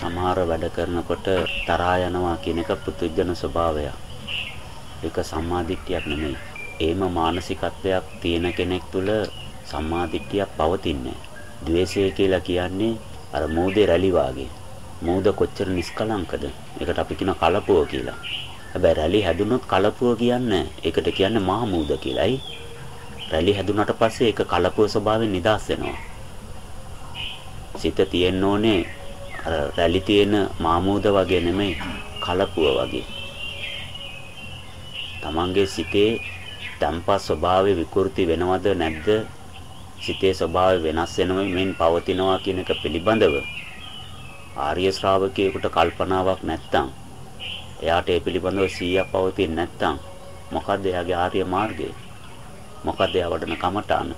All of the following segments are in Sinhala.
සමහර වැඩ කරනකොට තරහා යනවා කියන එක පුදුජන ස්වභාවයක්. ඒක සම්මාදිට්ඨියක් නෙමෙයි. ඒම මානසිකත්වයක් තියෙන කෙනෙක් තුළ සම්මාදිට්ඨියක් පවතින්නේ. ද්වේෂය කියලා කියන්නේ අර මෝදේ රැලි වාගේ. මෝද කොච්චර නිස්කලංකද? ඒකට අපි කියන කලපුව කියලා. හැබැයි රැලි හැදුනොත් කලපුව කියන්නේ ඒකට කියන්නේ මහා මූද කියලායි. රැලි හැදුනට පස්සේ ඒක කලපුව ස්වභාවයෙන් නිදාස් වෙනවා. සිත තියෙන්න ඕනේ අර රැලි තියෙන මාමූද වගේ නෙමෙයි කලපුව වගේ. Tamange සිතේ තම්පා ස්වභාවය විකෘති වෙනවද නැද්ද? සිතේ ස්වභාවය වෙනස් වෙනව මෙන් පවතිනවා කියන එක පිළිබඳව ආර්ය ශ්‍රාවකයෙකුට කල්පනාවක් නැත්තම් එයාට ඒ පිළිබඳව 100ක් පවතින්නේ නැත්තම් මොකද්ද එයාගේ ආර්ය මාර්ගය? මොකද්ද එයා වඩන කමඨාන?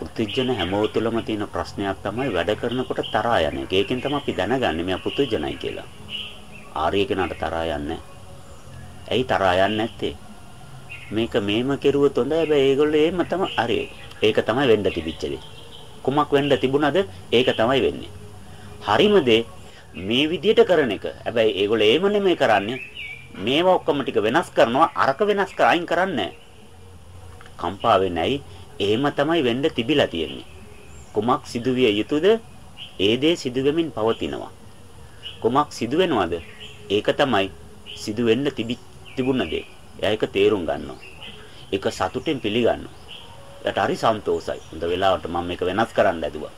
පුත්‍ජන හැමෝ තුළම තියෙන ප්‍රශ්නයක් තමයි වැඩ කරනකොට තරහා යන එක. ඒකෙන් තමයි අපි දැනගන්නේ මෙයා පුත්‍ජනයි කියලා. ආර්ය කෙනාට තරහා යන්නේ ඇයි තරහා යන්නේ නැත්තේ? මේක මේම කෙරුවොත් හොඳයි. හැබැයි ඒගොල්ලෝ එහෙම තමයි හරි. ඒක තමයි වෙන්න තිබිච්ච දේ. කුමක් වෙන්න තිබුණද? ඒක තමයි වෙන්නේ. හරිම දේ මේ විදියට කරන එක. හැබැයි ඒගොල්ලෝ එහෙම නෙමෙයි කරන්නේ. මේවා ඔක්කොම ටික වෙනස් කරනවා. අරක වෙනස් කර අයින් කරන්නේ කම්පා වෙන්නේ එහෙම තමයි වෙන්න තිබිලා තියෙන්නේ. කුමක් සිදුවිය යුතුද? ඒ දේ සිදු වෙමින් පවතිනවා. කුමක් සිදු වෙනවද? ඒක තමයි සිදු වෙන්න තිබුණ දේ. එයා ඒක තේරුම් ගන්නවා. ඒක සතුටෙන් පිළිගන්නවා. එයාට හරි සන්තෝසයි. හොඳ වෙලාවට මම මේක වෙනස් කරන්න ඇදුවා.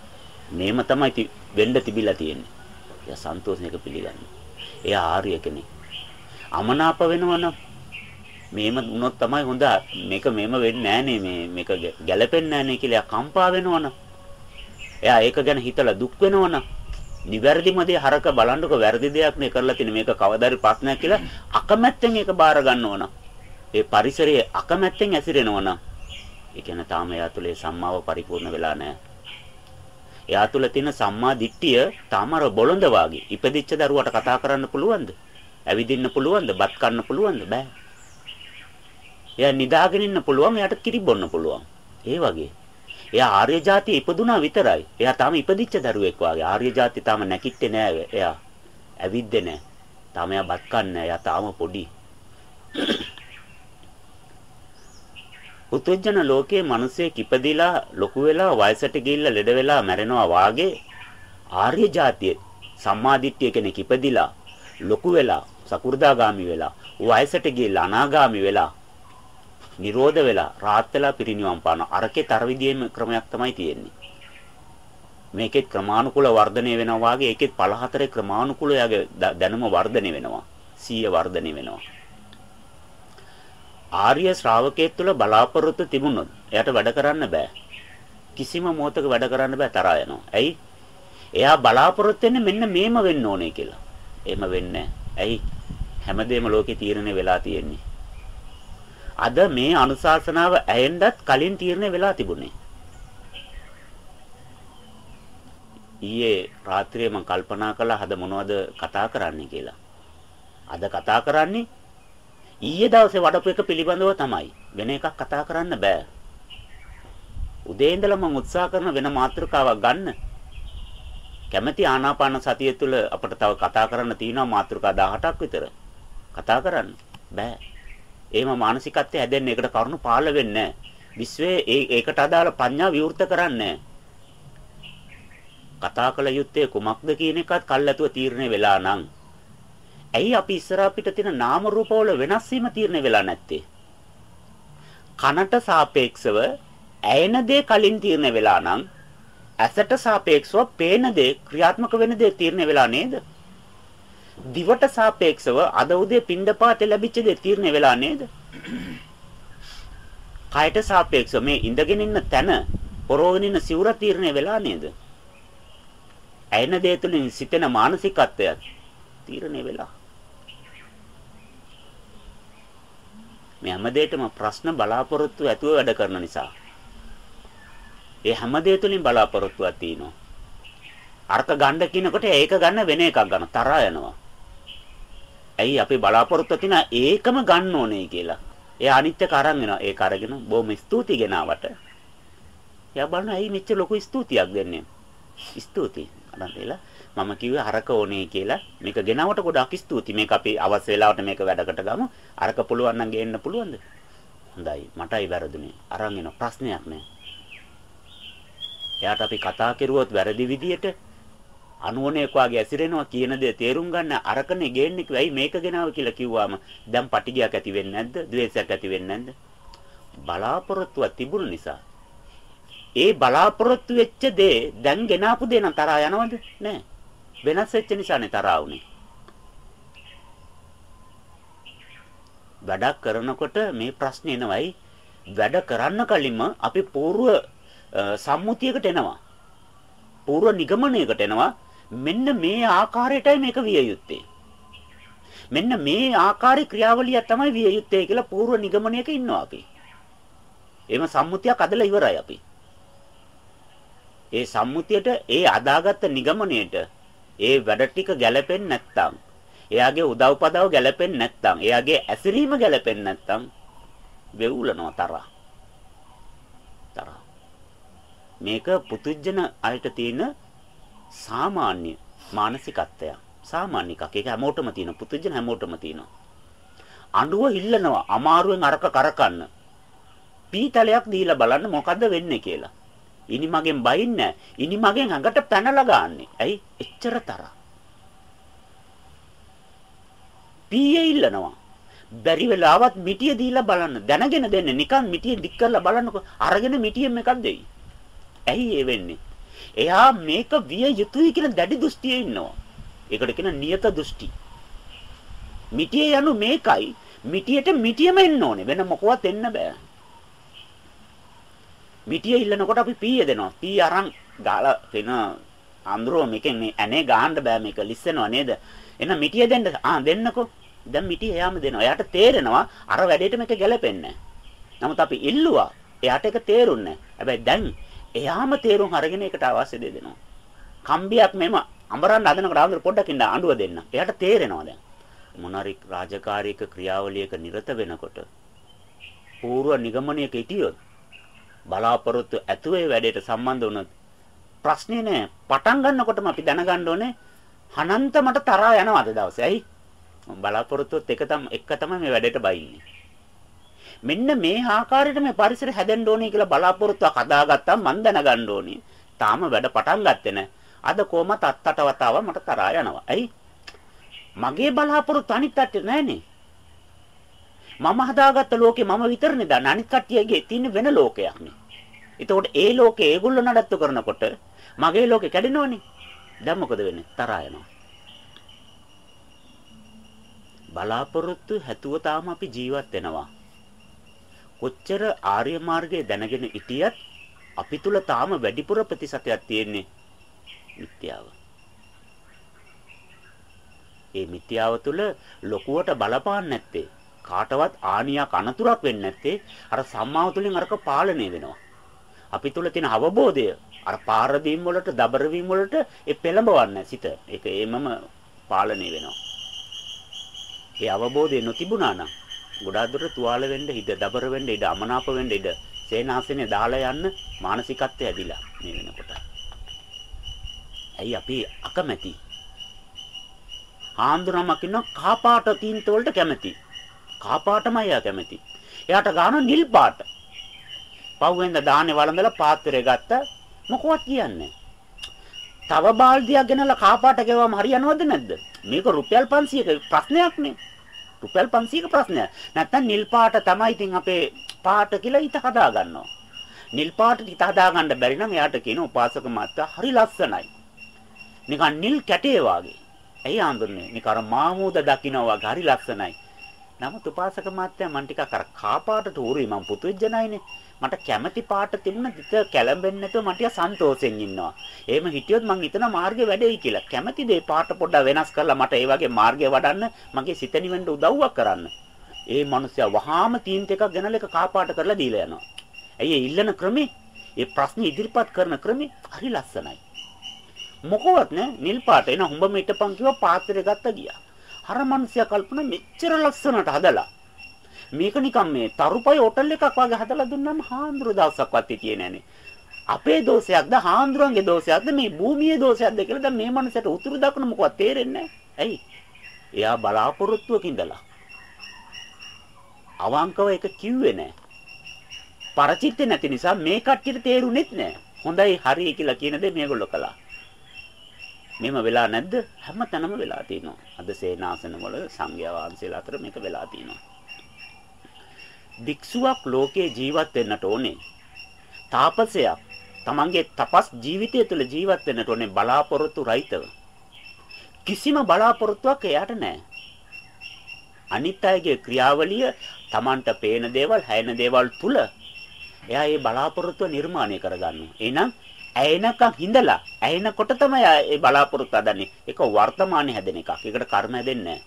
මේම තමයි වෙන්න තිබිලා තියෙන්නේ. එයා සන්තෝෂයෙන් ඒක පිළිගන්නවා. එයා ආර්ය කෙනෙක්. අමනාප වෙනවනම් මේම වුණොත් තමයි හොඳ මේක මේම වෙන්නේ නෑනේ මේ මේක ගැළපෙන්නේ නෑනේ කියලා කම්පා වෙනවනම් එයා ඒක ගැන හිතලා දුක් වෙනවනම් නිවැරදිම දේ හරක බලන්නකො වැරදි දෙයක් නේ කරලා තියෙන මේක කවදාරි ප්‍රශ්නයක් කියලා අකමැත්තෙන් ඒක බාර ගන්නවනම් ඒ පරිසරයේ අකමැත්තෙන් ඇසිරෙනවනම් ඒ කියන්නේ තාම එයා තුලේ සම්මාව පරිපූර්ණ වෙලා නැහැ. එයා තුල තියෙන සම්මා දිට්ඨිය තාම අර බොළඳ වාගේ ඉපදිච්ච දරුවට කතා කරන්න පුළුවන්ද? ඇවිදින්න පුළුවන්ද? බත් කන්න පුළුවන්ද? බෑ. එයා නිදාගෙන ඉන්න පුළුවන්, එයාට කිරි බොන්න පුළුවන්. ඒ වගේ. එයා ආර්ය જાතිය ඉපදුනා විතරයි. එයා තාම ඉපදිච්ච දරුවෙක් වාගේ. ආර්ය જાතිය තාම නැකිට්ටේ නෑ එයා. ඇවිද්දේ නෑ. තාම එයා බත් කන්නේ එයා තාම පොඩි. උත්වේජන ලෝකයේ මිනිසෙක් ඉපදිලා ලොකු වෙලා වයසට ගිහිල්ලා ලෙඩ වෙලා මැරෙනවා වාගේ ආර්ය જાතිය සම්මාදිට්ඨිය කෙනෙක් ඉපදිලා ලොකු වෙලා සකු르දාගාමි වෙලා වයසට ගිහිල්ලා අනාගාමි වෙලා නිරෝධ වෙලා රාත් වෙලා පිරිනිවන් පාන අරකේ තර විදියෙම ක්‍රමයක් තමයි තියෙන්නේ. මේකෙත් ක්‍රමානුකූල වර්ධනය වෙනවා වාගේ ඒකෙත් පළ හතරේ ක්‍රමානුකූල යගේ දැනුම වර්ධනය වෙනවා. සීය වර්ධනය වෙනවා. ආර්ය ශ්‍රාවකයෙක් තුළ බලාපොරොත්තු තිබුණොත් එයාට වැඩ කරන්න බෑ. කිසිම මොහතක වැඩ කරන්න බෑ තරහා යනවා. ඇයි? එයා බලාපොරොත්තු වෙන්නේ මෙන්න මේම වෙන්න ඕනේ කියලා. එහෙම වෙන්නේ ඇයි? හැමදේම ලෝකේ තීරණය වෙලා තියෙන්නේ. අද මේ අනුශාසනාව ඇයෙන්නත් කලින් තීරණය වෙලා තිබුණේ. ඊයේ රාත්‍රියේ මම කල්පනා කළා හද මොනවද කතා කරන්න කියලා. අද කතා කරන්නේ ඊයේ දවසේ වඩපු එක පිළිබඳව තමයි. වෙන එකක් කතා කරන්න බෑ. උදේ ඉඳලා මම උත්සාහ කරන වෙන මාතෘකාවක් ගන්න. කැමැති ආනාපාන සතිය තුළ අපිට තව කතා කරන්න තියෙනවා මාතෘකා 18ක් විතර. කතා කරන්න බෑ. එහෙම මානසිකත්වය හැදෙන්නේ ඒකට කරුණු පාළ වෙන්නේ නැහැ. විශ්වයේ ඒකට අදාළ ප්‍රඥා විවෘත කරන්නේ කතා කළ යුත්තේ කුමක්ද කියන එකත් කල්ැතුව තීරණය වෙලා නම් ඇයි අපි ඉස්සරහ පිට තියෙන නාම රූපවල වෙනස් වීම තීරණය වෙලා නැත්තේ? කනට සාපේක්ෂව ඇයෙන දේ කලින් තීරණය වෙලා නම් ඇසට සාපේක්ෂව පේන දේ ක්‍රියාත්මක වෙන දේ තීරණය වෙලා නේද? දිවට සාපේක්ෂව අද උදේ පින්ඩපාතේ ලැබිච්ච දේ තීරණය වෙලා නේද? කයට සාපේක්ෂව මේ ඉඳගෙන ඉන්න තැන පොරෝගෙන ඉන්න සිවුර තීරණය වෙලා නේද? ඇයෙන දේ තුලින් සිතෙන මානසිකත්වයක් තීරණය වෙලා. මේ හැම දෙයකම ප්‍රශ්න බලාපොරොත්තු ඇතුව වැඩ කරන නිසා. ඒ හැම දෙය තුලින් බලාපොරොත්තුවක් තියෙනවා. අර්ථ ගන්න කියනකොට ඒක ගන්න වෙන එකක් ගන්න තරහා යනවා. ඇයි අපි බලාපොරොත්තු තියන ඒකම ගන්න ඕනේ කියලා. ඒ අනිත් එක අරන් එනවා. ඒක අරගෙන බොහොම ස්තුති ගෙනාවට. එයා බලන ඇයි මෙච්චර ලොකු ස්තුතියක් දෙන්නේ? ස්තුතියි. අරන් දීලා මම කිව්වේ අරක ඕනේ කියලා. මේක ගෙනවට ගොඩක් ස්තුතියි. මේක අපි අවශ්‍ය වෙලාවට මේක වැඩකට ගමු. අරක පුළුවන් නම් ගේන්න පුළුවන්ද? හොඳයි. මටයි වැරදුනේ. අරන් එන ප්‍රශ්නයක් නෑ. එයාට අපි කතා කරුවොත් වැරදි විදියට අනුවණේක වාගේ ඇසිරෙනවා කියන දේ තේරුම් ගන්න අරකනේ ගේන්නේ කිව්වයි මේක ගෙනාව කියලා කිව්වම දැන් පටිගයක් ඇති වෙන්නේ නැද්ද? ද්වේෂයක් ඇති වෙන්නේ නැද්ද? බලාපොරොත්තුව තිබුණ නිසා ඒ බලාපොරොත්තු වෙච්ච දේ දැන් ගෙනාපු දේ නම් තරහා යනවද? නෑ. වෙනස් වෙච්ච නිසානේ තරහා උනේ. වැඩක් කරනකොට මේ ප්‍රශ්නේ එනවයි වැඩ කරන්න කලින්ම අපි పూర్ව සම්මුතියකට එනවා పూర్ව නිගමනයකට එනවා මෙන්න මේ ආකාරයටයි මේක විය යුත්තේ. මෙන්න මේ ආකාරي ක්‍රියාවලිය තමයි විය යුත්තේ කියලා පූර්ව නිගමනයක ඉන්නවා අපි. එහෙම සම්මුතියක් අදලා ඉවරයි අපි. ඒ සම්මුතියට ඒ අදාගත්ත නිගමනයට ඒ වැඩ ටික ගැලපෙන්නේ නැත්නම් එයාගේ උදව්පදව ගැලපෙන්නේ නැත්නම් එයාගේ ඇසිරීම ගැලපෙන්නේ නැත්නම් වෙවුලනවා තරහ. තරහ. මේක පුතුජන අයට තියෙන සාමාන්‍ය මානසිකත්වයක්. සාමාන්‍ය එකක්. ඒක හැමෝටම තියෙන පුතුජන හැමෝටම තියෙනවා. අඬුව ඉල්ලනවා අමාරුවෙන් අරක කරකන්න. පීතලයක් දීලා බලන්න මොකද්ද වෙන්නේ කියලා. ඉනි මගෙන් බයින්නේ ඉනි මගෙන් ඇඟට පැනලා ගන්නෙ. ඇයි? එච්චර තරහ. පීයේ ඉල්ලනවා. බැරි වෙලාවත් මිටිය දීලා බලන්න. දැනගෙන දෙන්නේ නිකන් මිටිය දික් කරලා බලන්නකො. අරගෙන මිටියෙන් එකක් දෙයි. ඇයි ඒ වෙන්නේ? එයා මේක විය යුතුයි කියන දැඩි දෘෂ්ටියේ ඉන්නවා. ඒකට කියන නියත දෘෂ්ටි. මිටිය යනු මේකයි. මිටියට මිටියම එන්න ඕනේ. වෙන මොකවත් එන්න බෑ. මිටිය ඉල්ලනකොට අපි පීය දෙනවා. පී අරන් ගාලා වෙන අඳුරෝ මේකෙන් මේ ඇනේ ගහන්න බෑ මේක ලිස්සනවා නේද? එහෙනම් මිටිය දෙන්න. ආ දෙන්නකෝ. දැන් මිටිය එයාම දෙනවා. එයාට තේරෙනවා අර වැඩේට මේක ගැලපෙන්නේ නමුත් අපි ඉල්ලුවා. එයාට ඒක තේරුන්නේ හැබැයි දැන් එයාම තේරුම් අරගෙන ඒකට අවශ්‍ය දේ දෙනවා. කම්බියක් මෙම අඹරන්න හදනකොට ආන්දර පොඩ්ඩක් ඉන්න අඬුව දෙන්න. එයාට තේරෙනවා දැන්. මොනරි රාජකාරීක ක්‍රියාවලියක නිරත වෙනකොට පූර්ව නිගමනයක හිටියොත් බලාපොරොත්තු ඇතුවේ වැඩේට සම්බන්ධ වුණොත් ප්‍රශ්නේ නෑ. පටන් ගන්නකොටම අපි දැනගන්න ඕනේ අනන්ත මට තරහා යනවා අද දවසේ. ඇයි? බලාපොරොත්තුත් එක තම එක තමයි මේ වැඩේට බයින්නේ. මෙන්න මේ ආකාරයට මේ පරිසරය හැදෙන්න ඕනේ කියලා බලාපොරොත්තුවක් හදාගත්තා මම දැනගන්න ඕනේ. තාම වැඩ පටන් ගත්තේ නැහැ. අද කොහමත් අත්තට වතාව මට තරහා යනවා. ඇයි? මගේ බලාපොරොත්තු අනිත් අතට නැහනේ. මම හදාගත්ත ලෝකේ මම විතරනේ දන්නේ. අනිත් කට්ටියගේ තියෙන වෙන ලෝකයක් නේ. එතකොට ඒ ලෝකේ ඒගොල්ලෝ නඩත්තු කරනකොට මගේ ලෝකේ කැඩෙනවනේ. දැන් මොකද වෙන්නේ? තරහා යනවා. බලාපොරොත්තු හැතුව තාම අපි ජීවත් වෙනවා. කොච්චර ආර්ය මාර්ගයේ දැනගෙන හිටියත් අපි තුල තාම වැඩිපුර ප්‍රතිශතයක් තියෙන්නේ මිත්‍යාව. ඒ මිත්‍යාව තුල ලොකුවට බලපාන්නේ නැත්තේ කාටවත් ආනියක් අනතුරක් වෙන්නේ නැත්තේ අර සම්මාව තුලින් අරක පාලනය වෙනවා. අපි තුල තියෙන අවබෝධය අර පාරදීම් වලට දබර වීම වලට ඒ පෙළඹවන්නේ සිත. ඒක එමම පාලනය වෙනවා. ඒ අවබෝධය නොතිබුණා නම් ගොඩාක් දුරට තුවාල වෙන්න ඉඩ, දබර වෙන්න ඉඩ, අමනාප වෙන්න ඉඩ, සේනාසනේ දාලා යන්න මානසිකත්වය ඇදිලා මේ වෙනකොට. ඇයි අපි අකමැති? ආන්දරමක් ඉන්න කාපාට තීන්ත වලට කැමති. කාපාටමයි එයා කැමති. එයාට ගන්න නිල් පාට. පහුවෙන්ද දාන්නේ වළඳලා පාත්‍රය ගත්ත මොකවත් කියන්නේ තව බාල්දියක් ගෙනලා කාපාට ගෙවම හරියනවද නැද්ද? මේක රුපියල් 500ක ප්‍රශ්නයක් නේ. රුපියල් 500ක ප්‍රශ්නයක්. නැත්තම් නිල් පාට තමයි ඉතින් අපේ පාට කියලා හිත හදා ගන්නවා. නිල් පාට හිත හදා ගන්න බැරි නම් එයාට කියන උපාසක මාත්‍යා හරි ලස්සනයි. නිකන් නිල් කැටේ වාගේ. ඇයි ආඳුන්නේ? නිකන් අර මාමූද දකින්න වාගේ හරි ලස්සනයි. නමුත් උපාසක මාත්‍යා මන් ටිකක් අර කාපාටට උරුයි මං පුතුජනයිනේ. මට කැමැති පාට තිබුණ දිත කැළඹෙන්නේ නැතුව මට සන්තෝෂෙන් ඉන්නවා. එහෙම හිටියොත් මං හිතන මාර්ගේ වැඩෙයි කියලා. කැමැති දේ පාට පොඩ්ඩක් වෙනස් කරලා මට ඒ වගේ මාර්ගය වඩන්න මගේ සිත නිවෙන්න උදව්වක් කරන්න. ඒ මිනිස්සයා වහාම තීන්ත එකක් ගෙනල්ලා එක කාපාට කරලා දීලා යනවා. ඇයි ඒ ඉල්ලන ක්‍රමේ? ඒ ප්‍රශ්නේ ඉදිරිපත් කරන ක්‍රමේ හරි ලස්සනයි. මොකවත් නෑ නිල් පාට එන හුඹ මිටපන් කිව්ව පාත්‍රය ගත්ත ගියා. අර මිනිස්සයා කල්පනා මෙච්චර ලස්සනට හදලා මේක නිකන් මේ තරුපයි හොටල් එකක් වගේ හදලා දුන්නාම හාඳුරු දවසක්වත් හිටියේ නෑනේ. අපේ දෝෂයක්ද හාන්දුරන්ගේ දෝෂයක්ද මේ භූමියේ දෝෂයක්ද කියලා දැන් මේ මනසට උතුරු දකුණ මොකවත් තේරෙන්නේ ඇයි? එයා බලාපොරොත්තුවක ඉඳලා. අවංකව ඒක කිව්වේ නැහැ. පරචිත්තේ නැති නිසා මේ කට්ටියට තේරුනේත් නැහැ. හොඳයි හරි කියලා කියන දේ මේගොල්ලෝ කළා. මෙහෙම වෙලා නැද්ද? හැම තැනම වෙලා තියෙනවා. අද සේනාසන වල සංඝයා වහන්සේලා අතර මේක වෙලා තියෙනවා. භික්ෂුවක් ලෝකේ ජීවත් වෙන්නට ඕනේ. තාපසයක් තමන්ගේ තපස් ජීවිතය තුළ ජීවත් වෙන්නට ඕනේ බලාපොරොත්තු රහිතව. කිසිම බලාපොරොත්තුවක් එයාට නැහැ. අනිත් අයගේ ක්‍රියාවලිය තමන්ට පේන දේවල්, හැයෙන දේවල් තුල එයා ඒ බලාපොරොත්තුව නිර්මාණය කරගන්නවා. එහෙනම් ඇයෙනකන් හිඳලා ඇයෙනකොට තමයි ඒ බලාපොරොත්තු හදන්නේ. ඒක වර්තමානයේ හැදෙන එකක්. ඒකට කර්ම හැදෙන්නේ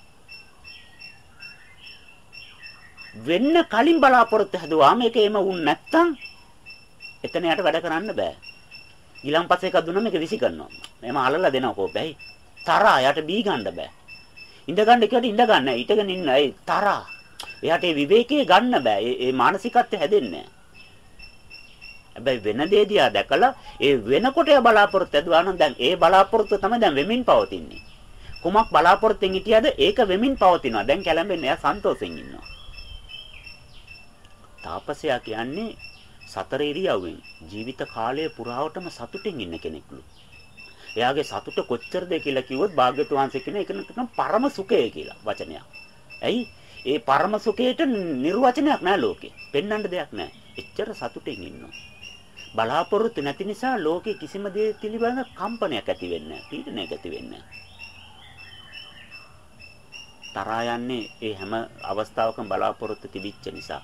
වෙන්න කලින් බලාපොරොත්තු හැදුවා මේක එම වුන් නැත්තම් එතන යට වැඩ කරන්න බෑ. ඊළඟ පස්සේ එකක් දුන්නා මේක විසි කරනවා. එහම අලලා දෙනවා කෝපෙයි. තරහා යට බී ගන්න බෑ. ඉඳ ගන්න කිව්වට ඉඳ ගන්න. ඊටගෙන ඉන්න. ඒ තරහා. එයාට ඒ විවේකයේ ගන්න බෑ. ඒ මානසිකත්වය හැදෙන්නේ හැබැයි වෙන දේ දිහා දැකලා ඒ වෙනකොට ඒ බලාපොරොත්තු ඇදුවා නම් දැන් ඒ බලාපොරොත්තු තමයි දැන් වෙමින් පවතින්නේ. කුමක් බලාපොරොත්තුෙන් හිටියද ඒක වෙමින් පවතිනවා. දැන් කැළඹෙන්නේ එයා සන්තෝෂෙන් ඉන්නවා. තාපසයා කියන්නේ සතර ඉරියව්වෙන් ජීවිත කාලය පුරාවටම සතුටින් ඉන්න කෙනෙක්ලු. එයාගේ සතුට කොච්චරද කියලා කිව්වොත් භාග්‍යතුන් වහන්සේ කියන එක නම් පරම සුඛය කියලා වචනයක්. ඇයි? ඒ පරම සුඛයට නිර්වචනයක් නෑ ලෝකේ. පෙන්වන්න දෙයක් නෑ. එච්චර සතුටින් ඉන්නවා. බලාපොරොත්තු නැති නිසා ලෝකේ කිසිම දේ පිළිබඳ කම්පනයක් ඇති වෙන්නේ නැහැ. පීඩනයක් ඇති වෙන්නේ තරහා යන්නේ ඒ හැම අවස්ථාවකම බලාපොරොත්තු තිබිච්ච නිසා.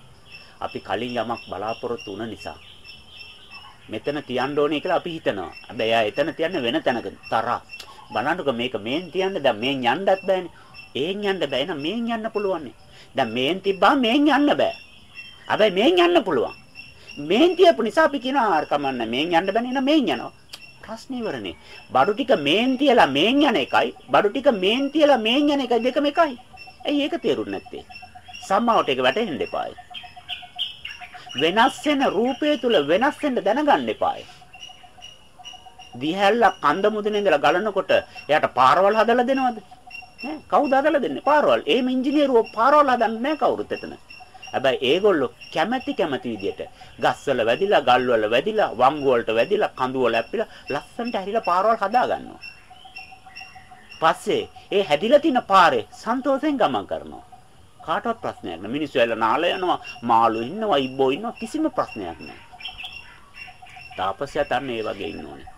අපි කලින් යමක් බලාපොරොත්තු වුණ නිසා. මෙතන තියන්න ඕනේ කියලා අපි හිතනවා. හැබැයි එයා එතන තියන්නේ වෙන තැනක තරහා. බලන්නකො මේක මේන් තියන්න දැන් මේන් යන්නත් බෑනේ. ඒන් යන්න බෑ. එහෙනම් මේන් යන්න පුළුවන්. දැන් මේන් තිබ්බා මේන් යන්න බෑ. හැබැයි මේන් යන්න පුළුවන්. මේන් තියපු නිසා අපි කියනවා ආර කමන්න මේන් යන්න බෑ නේද මේන් යනවා. ප්‍රශ්නේ ඉවරනේ. බඩු ටික මේන් තියලා මේන් යන එකයි බඩු ටික මේන් තියලා මේන් යන එකයි දෙකම එකයි. ඇයි ඒක තේරුන්නේ නැත්තේ? සම්මාවට ඒක වැටහෙන්න එපායි. වෙනස් වෙන රූපය තුල වෙනස් වෙන්න දැනගන්න එපායි. දිහැල්ල කන්ද මුදින ඉඳලා ගලනකොට එයාට පාරවල් හදලා දෙනවද? නෑ කවුද හදලා දෙන්නේ පාරවල්? එහෙම ඉංජිනේරුවෝ පාරවල් හදන්නේ නෑ කවුරුත් එතන. හැබැයි ඒගොල්ලෝ කැමැති කැමැති විදියට ගස්වල වැදිලා, ගල්වල වැදිලා, වංගු වලට වැදිලා, කඳු වල ඇපිලා ලස්සනට හැරිලා පාරවල් හදා ගන්නවා. පස්සේ ඒ හැදිලා තියෙන පාරේ සන්තෝෂෙන් ගමන් කරනවා. කාටවත් ප්‍රශ්නයක් නෑ. මිනිස්සු ඇවිල්ලා නාල යනවා, මාළු ඉන්නවා, ඉබ්බෝ ඉන්නවා කිසිම ප්‍රශ්නයක් නෑ. තාපසයා තන්නේ ඒ වගේ ඉන්න ඕනේ.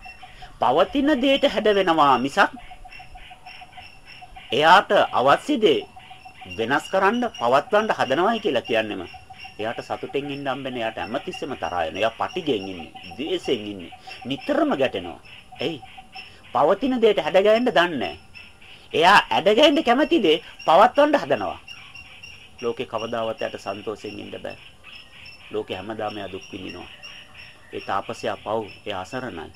පවතින දෙයට හැඩ වෙනවා මිසක් එයාට අවශ්‍ය දේ වෙනස් කරන්න පවත්වන්න හදනවයි කියලා කියන්නේම එයාට සතුටෙන් ඉන්න හම්බෙන්නේ එයාට හැමතිස්සෙම තරහා යන. එයා පටිගෙන් ඉන්නේ, ද්වේෂෙන් ඉන්නේ. නිතරම ගැටෙනවා. එයි පවතින දෙයට හැඩගැහෙන්න දන්නේ එයා ඇඩගැහෙන්න කැමති දේ පවත්වන්න හදනවා. ලෝකේ කවදාවත් යට සන්තෝෂයෙන් ඉන්න බෑ. ලෝකේ හැමදාම එයා දුක් විඳිනවා. ඒ තාපසයා පව්, එයා අසරණයි.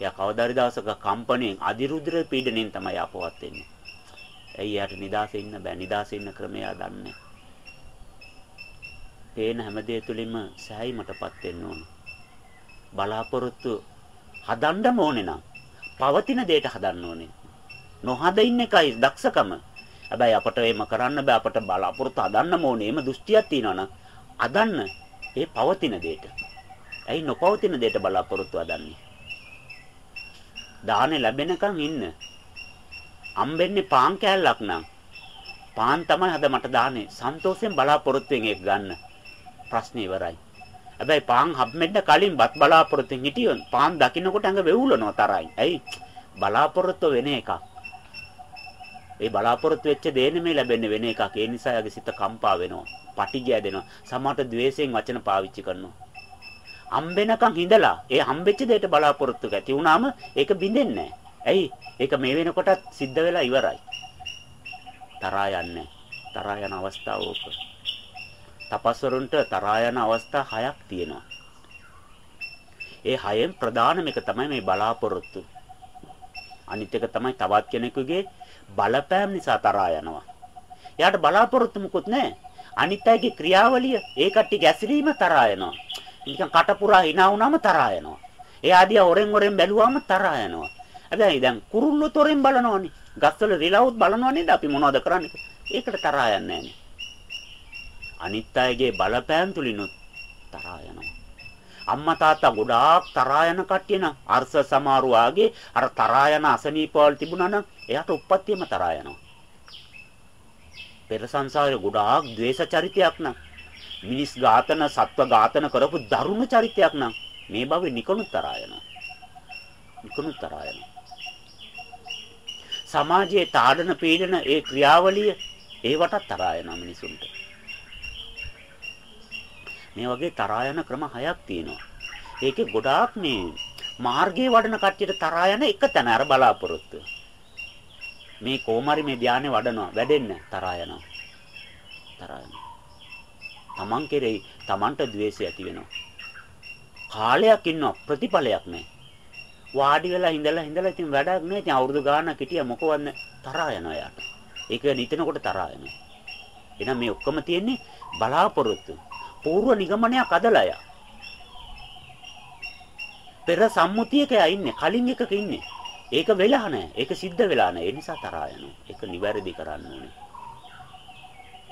එයා කවදාරි දවසක කම්පණයෙන් අදිරුද්‍ර පීඩණයෙන් තමයි අපවත් වෙන්නේ. ඇයි යාට නිදාසේ ඉන්න බෑ. නිදාසේ ඉන්න ක්‍රමය දන්නේ. පේන හැම දෙය තුලින්ම සෑයීමටපත් වෙන්න ඕන. බලාපොරොත්තු හදන්න ඕනේ නම් පවතින දෙයට හදන්න ඕනේ. නොහද ඉන්න එකයි දක්ෂකම. හැබැයි අපට එහෙම කරන්න බෑ අපට බලාපොරොත්තු හදන්න ඕනේ. එහෙම දෘෂ්ටියක් තියෙනවනම් අදන්න ඒ පවතින දෙයට. ඇයි නොපවතින දෙයට බලාපොරොත්තු හදන්නේ? දාහනේ ලැබෙනකන් ඉන්න. අම්බෙන්නේ පාන් කෑල්ලක් නම් පාන් තමයි හද මට දාන්නේ. සන්තෝෂයෙන් බලාපොරොත්තුෙන් ඒක ගන්න. ප්‍රශ්නේ ඉවරයි. හැබැයි පාන් හම්බෙන්න කලින් බත් බලාපොරොත්තුෙන් හිටියොත් පාන් දකින්නකොට ඇඟ වෙවුලනවා තරයි. ඇයි? බලාපොරොත්තු වෙන එකක්. ඒ බලාපොරොත්තු වෙච්ච දේ නෙමෙයි ලැබෙන්නේ වෙන එකක්. ඒ නිසා යාගේ සිත කම්පා වෙනවා. පටිගය දෙනවා. සමහරට द्वේෂයෙන් වචන පාවිච්චි කරනවා. හම්බෙනකන් හිඳලා ඒ හම්බෙච්ච දෙයට බලාපොරොත්තු ඇති වුණාම ඒක බින්දෙන්නේ ඇයි? ඒක මේ වෙනකොටත් සිද්ධ වෙලා ඉවරයි. තරහා යන්නේ. තරහා යන අවස්ථාව ඕක. තපස්වරුන්ට තරහා යන අවස්ථා හයක් තියෙනවා. ඒ හයෙන් ප්‍රධානම එක තමයි මේ බලාපොරොත්තු. අනිත් එක තමයි තවත් කෙනෙකුගේ බලපෑම් නිසා තරහා යනවා. එයාට බලාපොරොත්තු මුකුත් නැහැ. අනිත් අයගේ ක්‍රියාවලිය ඒ කට්ටිය ගැසිරීම තරහා යනවා. නිකන් කටපුරා hina වුණාම තරහා යනවා. එයා දිහා ඔරෙන් ඔරෙන් බැලුවාම තරහා යනවා. හැබැයි දැන් කුරුල්ලෝ තොරෙන් බලනවනේ. ගස්වල රිලවුත් බලනවා නේද අපි මොනවද කරන්නේ? ඒකට තරහා යන්නේ නැහැ. අනිත් අයගේ බලපෑම් තුලිනුත් තරහා යනවා. අම්මා තාත්තා ගොඩාක් තරහා යන කට්ටිය නම් අර්ථ සමාරු ආගේ අර තරහා යන අසනීපවල තිබුණා නම් එයාට උප්පත්තියම තරහා යනවා. පෙර සංසාරේ ගොඩාක් ද්වේෂ චරිතයක් නම් මිනිස් ඝාතන සත්ව ඝාතන කරපු දරුණු චරිතයක් නම් මේ භවෙ නිකණුත් තරහා යනවා. නිකණුත් තරහා යනවා. සමාජයේ තාඩන පීඩන ඒ ක්‍රියාවලිය ඒවටත් තරහා යනවා මිනිසුන්ට. මේ වගේ තරහා යන ක්‍රම හයක් තියෙනවා. ඒකේ ගොඩාක් මේ මාර්ගයේ වඩන කට්ටියට තරහා යන එක තැන අර බලාපොරොත්තු. මේ කොමාරි මේ ධානය වඩනවා වැඩෙන්න තරහා යනවා. තරහා යනවා. Taman කෙරෙහි Tamanට द्वේෂය ඇති වෙනවා. කාලයක් ඉන්නවා ප්‍රතිඵලයක් නැහැ. වාඩි වෙලා ඉඳලා ඉඳලා ඉතින් වැඩක් නැහැ. ඉතින් අවුරුදු ගාණක් හිටියා මොකවන්න තරහා යනවා යාට. ඒක නිතනකොට තරහා යනවා. එහෙනම් මේ ඔක්කොම තියෙන්නේ බලාපොරොත්තු. పూర్ව නිගමනයක් අදලා යා. පෙර සම්මුතියක ඉන්නේ කලින් එකක ඉන්නේ. ඒක වෙලා නැහැ. ඒක සිද්ධ වෙලා නැහැ. ඒ නිසා තරහා යනවා. ඒක නිවැරදි කරන්න ඕනේ.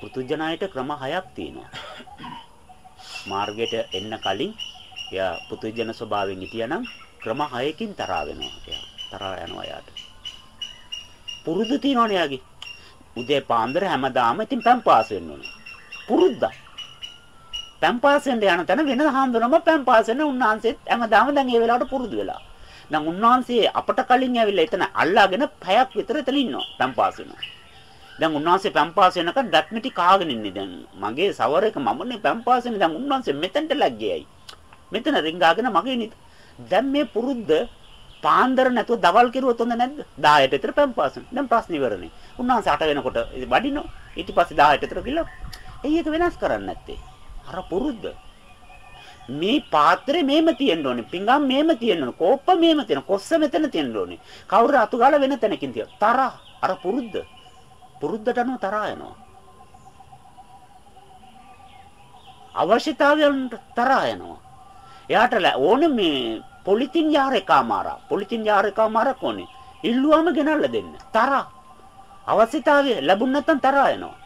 පුතුජනයට ක්‍රම හයක් තියෙනවා. මාර්ගයට එන්න කලින් එයා පුතුජන ස්වභාවයෙන් හිටියානම් ක්‍රම හයකින් තරහා වෙනවා. එයා තරහා යනවා යාට. පුරුදු තියනවනේ යාගේ. උදේ පාන්දර හැමදාම ඉතින් පම් පාස් වෙන්න ඕනේ. පුරුද්දා. පම් පාස් වෙන්න යන තැන වෙන හාමුදුරම පම් පාස් වෙන උන්වහන්සේත් හැමදාම දැන් ඒ වෙලාවට පුරුදු වෙලා. දැන් උන්වහන්සේ අපට කලින් ඇවිල්ලා එතන අල්ලාගෙන පැයක් විතර එතන ඉන්නවා පම් පාස් වෙනවා. දැන් උන්වහන්සේ පම් පාස් වෙනකන් ඩක්මිටි කාගෙන ඉන්නේ දැන් මගේ සවර එක මමනේ පම් පාස් වෙන්නේ දැන් උන්වහන්සේ මෙතෙන්ට ලැග්ගේයි. මෙතන රින්ගාගෙන මගේ නිත දැන් මේ පුරුද්ද පාන්දර නැතුව දවල් කෙරුවොත් හොඳ නැද්ද 10ට විතර පම් පාස් වෙනවා. දැන් ප්‍රශ්න ඉවරනේ. උන්වහන්සේ 8 වෙනකොට වඩිනවා. ඊට පස්සේ 10ට විතර ගිහලා එයි එක වෙනස් කරන්නේ නැත්තේ. අර පුරුද්ද. මේ පාත්‍රේ මේම තියෙන්න ඕනේ. පිඟම් මේම තියෙන්න ඕනේ. කෝප්ප මේම තියෙන. කොස්ස මෙතන තියෙන්න ඕනේ. කවුරු අතු ගාලා වෙන තැනකින් තියන. තරහ. අර පුරුද්ද. පුරුද්දට අනුව තරහා යනවා. අවශ්‍යතාවයන්ට තරහා යනවා. එයාට ඕනේ මේ පොලිතින් යාර එකමාරා. පොලිතින් යාර එකමාරා කොනේ. ඉල්ලුවම ගෙනල්ලා දෙන්න. තරහා. අවශ්‍යතාවය ලැබුණ නැත්නම් තරහා යනවා.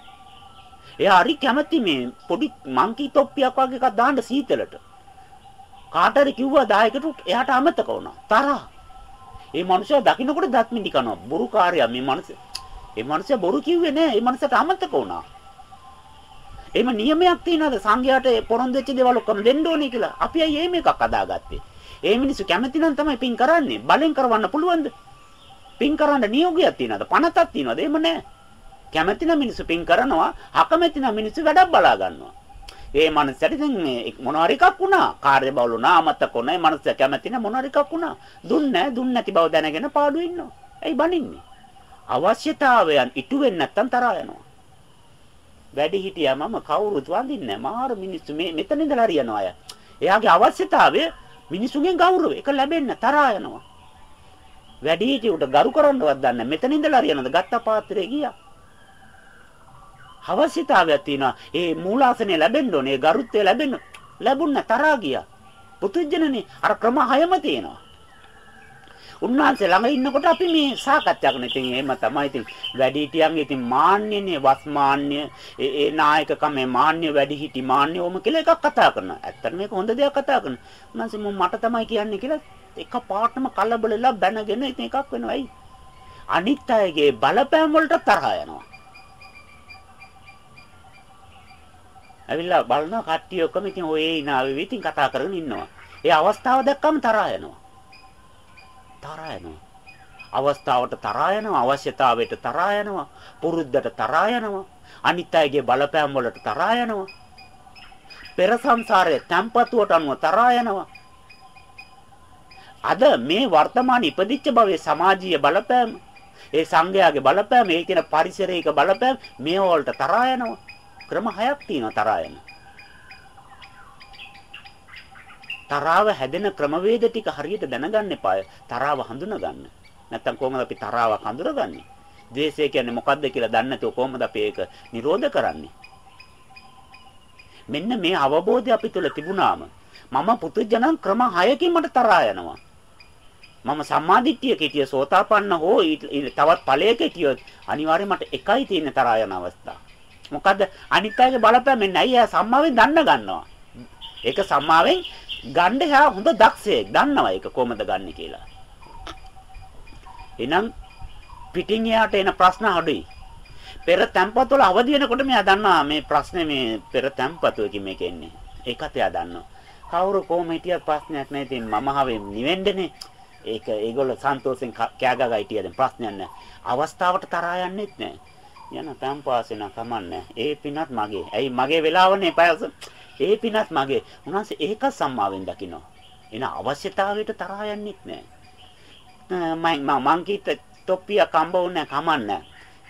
එයා හරි කැමති මේ පොඩි මංකී තොප්පියක් වගේ එකක් දාන්න සීතලට. කාට හරි කිව්වා දායකට එයාට අමතක වුණා. තරහා. ඒ මනුස්සයා දකින්නකොට දත් මිදි කනවා. බොරු කාර්යය මේ මනුස්සයා ඒ මනුස්සයා බොරු කිව්වේ නෑ. ඒ මනුස්සයාට අමතක වුණා. එහෙම නියමයක් තියනවාද සංඝයාට පොරොන්දු වෙච්ච දේවල් ඔක්කොම දෙන්න ඕනේ කියලා. අපි අය එහෙම එකක් අදාගත්තේ. ඒ මිනිස්සු කැමති නම් තමයි පින් කරන්නේ. බලෙන් කරවන්න පුළුවන්ද? පින් කරන්න නියෝගයක් තියනවාද? පනතක් තියනවාද? එහෙම නෑ. කැමති නම් මිනිස්සු පින් කරනවා. අකමැති නම් මිනිස්සු වැඩක් බලා ගන්නවා. ඒ මනුස්සයට ඉතින් මේ මොනවාරි එකක් වුණා. කාර්ය බහුල වුණා, අමතක වුණා. ඒ මනුස්සයා කැමති නම් මොනවාරි එකක් වුණා. දුන්නේ නැහැ, දුන්නේ නැති බව දැනගෙන පාඩු ඉන්නවා. ඇයි බනින්නේ? අවශ්‍යතාවයන් ඉටු වෙන්නේ නැත්තම් තරහා යනවා. වැඩි හිටියා මම කවුරුත් වඳින්නේ මාර මිනිස්සු මේ මෙතන ඉඳලා හරියනවා අය. එයාගේ අවශ්‍යතාවය මිනිසුන්ගෙන් ගෞරව ඒක ලැබෙන්න තරහා යනවා. වැඩි හිටියට ගරු කරන්නවත් දන්නේ මෙතන ඉඳලා හරියනද ගත්ත පාත්‍රේ ගියා. අවශ්‍යතාවයක් තියෙනවා. ඒ මූලාසනය ලැබෙන්න ඕනේ. ගරුත්වය ලැබෙන්න. ලැබුණ තරහා ගියා. පුදුජනනේ අර ක්‍රම හයම තියෙනවා. උන්වහන්සේ ළඟ ඉන්නකොට අපි මේ සාකච්ඡා කරන ඉතින් එහෙම තමයි ඉතින් වැඩිහිටියන්ගේ ඉතින් මාන්නයනේ වස් මාන්නය ඒ ඒ නායකකම මාන්නය වැඩිහිටි මාන්නය ඕම කියලා එකක් කතා කරනවා. ඇත්තට මේක හොඳ දෙයක් කතා කරනවා. උන්වහන්සේ මට තමයි කියන්නේ කියලා එක පාටම කලබලලා බැනගෙන ඉතින් එකක් වෙනවා. ඇයි? අනිත් අයගේ බලපෑම් වලට තරහ යනවා. ඇවිල්ලා බලනවා කට්ටිය ඔක්කොම ඉතින් ඔය ඉනාවේ ඉතින් කතා කරගෙන ඉන්නවා. ඒ අවස්ථාව දැක්කම තරහා යනවා. තරහා යනවා. අවස්ථාවට තරහා යනවා, අවශ්‍යතාවයට තරහා යනවා, පුරුද්දට තරහා යනවා, අනිත් අයගේ බලපෑම් වලට තරහා යනවා. පෙර සංසාරයේ තැම්පතුවට අනුව තරහා යනවා. අද මේ වර්තමාන ඉපදිච්ච භවයේ සමාජීය බලපෑම, ඒ සංඝයාගේ බලපෑම, ඒ කියන පරිසරයක බලපෑම මේ වලට තරහා යනවා. ක්‍රම හයක් තියෙනවා තරහා යන. තරාව හැදෙන ක්‍රමවේද ටික හරියට දැනගන්න එපාය. තරාව හඳුනගන්න. නැත්තම් කොහොමද අපි තරාවක් හඳුනගන්නේ? ද්වේෂය කියන්නේ මොකද්ද කියලා දන්නේ නැතුව කොහොමද අපි ඒක නිරෝධ කරන්නේ? මෙන්න මේ අවබෝධය අපි තුල තිබුණාම මම පුදුජනන් ක්‍රම 6කින් මට තරහා යනවා. මම සම්මාදිට්ඨිය කෙටිය සෝතාපන්න හෝ තවත් ඵලයක හිටියොත් අනිවාර්යයෙන් මට එකයි තියෙන තරහා යන අවස්ථාව. මොකද අනිත් අයගේ බලපෑමෙන් නයි එයා සම්මාවෙන් දන්න ගන්නවා. ඒක සම්මාවෙන් ගන්න එයා හොඳ දක්ෂයෙක්. දන්නවා ඒක කොහොමද ගන්න කියලා. එහෙනම් පිටින් එයාට එන ප්‍රශ්න අඩුයි. පෙර තැම්පත් වල අවදි වෙනකොට මෙයා දන්නවා මේ ප්‍රශ්නේ මේ පෙර තැම්පතුවකින් මේක එන්නේ. ඒකත් එයා දන්නවා. කවුරු කොහොම හිටියත් ප්‍රශ්නයක් නැහැ. ඉතින් මම හවෙ නිවෙන්නනේ. ඒක ඒගොල්ලෝ සන්තෝෂෙන් කෑගගා හිටියද ප්‍රශ්නයක් නැහැ. අවස්ථාවට තරහා යන්නෙත් නැහැ. යන තම්පාසෙන කමන්නේ. ඒ පිනත් මගේ. ඇයි මගේ වෙලාවනේ පයස. ඒ පිනත් මගේ. උන්වහන්සේ ඒක සම්මාවෙන් දකිනවා. එන අවශ්‍යතාවයට තරහා යන්නෙත් නැහැ. මම මං කීත තොප්පිය කම්බ වුණා කමන්නේ.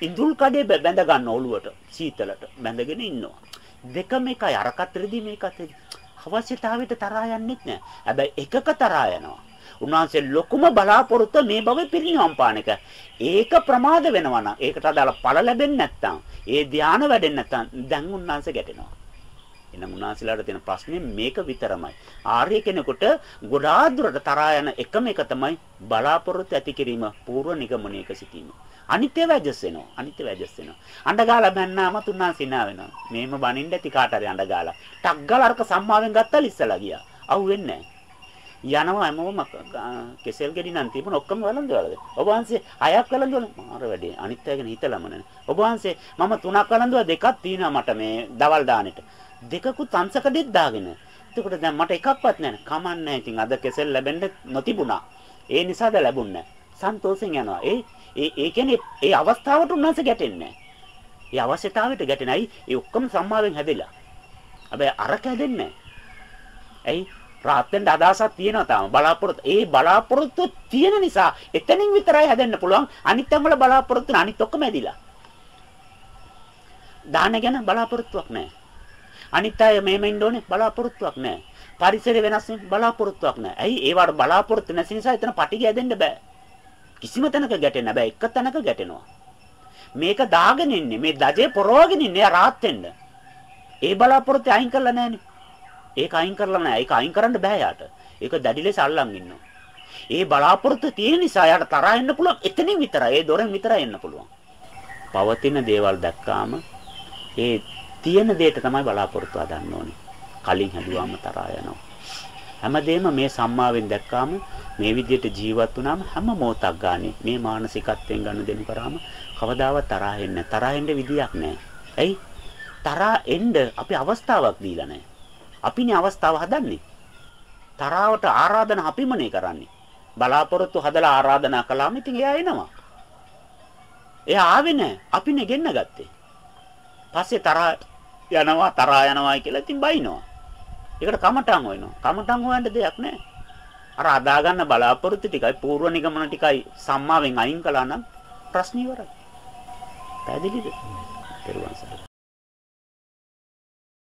ඉඳුල් කඩේ බැඳ ගන්න ඔළුවට සීතලට බැඳගෙන ඉන්නවා. දෙකම එකයි අරකට රෙදි මේකත් අවශ්‍යතාවයට තරහා යන්නෙත් නැහැ. හැබැයි එකක තරහා යනවා. උන්වහන්සේ ලොකුම බලාපොරොත්තු මේ භවෙ පිරිනිවන් පාන එක. ඒක ප්‍රමාද වෙනවා නම් ඒකට අදාළ ඵල ලැබෙන්නේ නැත්නම් ඒ ධානය වැඩෙන්නේ නැත්නම් දැන් උන්වහන්සේ ගැටෙනවා. එහෙනම් උන්වහන්සේලාට තියෙන ප්‍රශ්නේ මේක විතරමයි. ආර්ය කෙනෙකුට ගොඩාක් දුරට තරහා යන එකම එක තමයි බලාපොරොත්තු ඇති කිරීම පූර්ව නිගමනයක සිටීම. අනිත්‍ය වැජස් වෙනවා. අනිත්‍ය වැජස් වෙනවා. අඬගාලා බැන්නාම තුන්නා සිනා වෙනවා. මේම බනින්න ඇති කාට හරි අඬගාලා. ටක් ගාලා අරක සම්මාවෙන් ගත්තා ලිස්සලා ගියා. අවු වෙන්නේ යනවා හැමෝම කෙසෙල් ගෙඩි නම් තිබුණ ඔක්කොම වළඳවලද ඔබ වහන්සේ හයක් වළඳවල මාර වැඩේ අනිත් අයගෙන හිතලම නෑ ඔබ වහන්සේ මම තුනක් වළඳුවා දෙකක් තියෙනවා මට මේ දවල් දානෙට දෙකකුත් අංශකඩෙත් දාගෙන. එතකොට දැන් මට එකක්වත් නැහැ. කමන්නේ ඉතින් අද කෙසෙල් ලැබෙන්න නොතිබුණා. ඒ නිසාද ලැබුණේ? සන්තෝෂෙන් යනවා. ඒ ඒ ඒ කියන්නේ ඒ අවස්ථාවට උන්වහන්සේ ගැටෙන්නේ ඒ අවශ්‍යතාවයට ගැටෙනයි ඒ ඔක්කොම සම්මාවෙන් හැදෙලා. හැබැයි අරක හැදෙන්නේ ඇයි? රාත් වෙන්න අදහසක් තියෙනවා තාම. බලාපොරොත්තු. ඒ බලාපොරොත්තු තියෙන නිසා එතනින් විතරයි හැදෙන්න පුළුවන්. අනිත් වල බලාපොරොත්තු අනිත් ඔක්කොම ඇදිලා දාන ගැන බලාපොරොත්තුවක් නැහැ. අනිත් අය මෙහෙම ඉන්න ඕනේ බලාපොරොත්තුවක් නැහැ පරිසරය වෙනස් වෙන බලාපොරොත්තුවක් නැහැ ඇයි ඒවට බලාපොරොත්තු නැති නිසා එතන පටි ගැදෙන්න බෑ කිසිම තැනක ගැටෙන්න බෑ එක තැනක ගැටෙනවා. මේක දාගෙන ඉන්නේ මේ දජේ පොරවගෙන ඉන්නේ රාත් වෙන්න. ඒ බලාපොරොත්තු අයින් කරලා නැහනේ. ඒක අයින් කරලා නැහැ. ඒක අයින් කරන්න බෑ යාට. ඒක දැඩි ලෙස අල්ලන් ඉන්නවා. ඒ බලාපොරොත්තු තියෙන නිසා යාට තරහා එන්න පුළුවන්. එතනින් විතරයි. ඒ දොරෙන් විතරයි එන්න පුළුවන්. පවතින දේවල් දැක්කාම ඒ තියෙන දෙයට තමයි බලාපොරොත්තු හදන්න ඕනේ. කලින් හැදුවාම තරහා යනවා. හැමදේම මේ සම්මාවෙන් දැක්කාම මේ විදිහට ජීවත් වුණාම හැම මොහොතක් ගානේ මේ මානසිකත්වයෙන් ගන්න දෙනු කරාම කවදාවත් තරහ එන්නේ තරහ එන්න විදියක් නැහැ. ඇයි? තරහ එන්න අපි අවස්ථාවක් දීලා නැහැ. අපිනේ අවස්ථාව හදන්නේ. තරහවට ආරාධනා අපිමනේ කරන්නේ. බලාපොරොත්තු හදලා ආරාධනා කළාම ඉතින් එයා එනවා. එයා ආවේ නැහැ. අපිනේ ගෙන්න ගත්තේ. පස්සේ තරහ යනවා තරහ යනවා කියලා ඉතින් බයිනවා. ඒකට කමටන් හොයනවා. කමටන් හොයන්න දෙයක් නැහැ. අර අදා ගන්න බලාපොරොත්තු ටිකයි පූර්ව නිගමන ටිකයි සම්මාවෙන් අයින් කළා නම් ප්‍රශ්න ඉවරයි. පැහැදිලිද? පෙරවන් සර්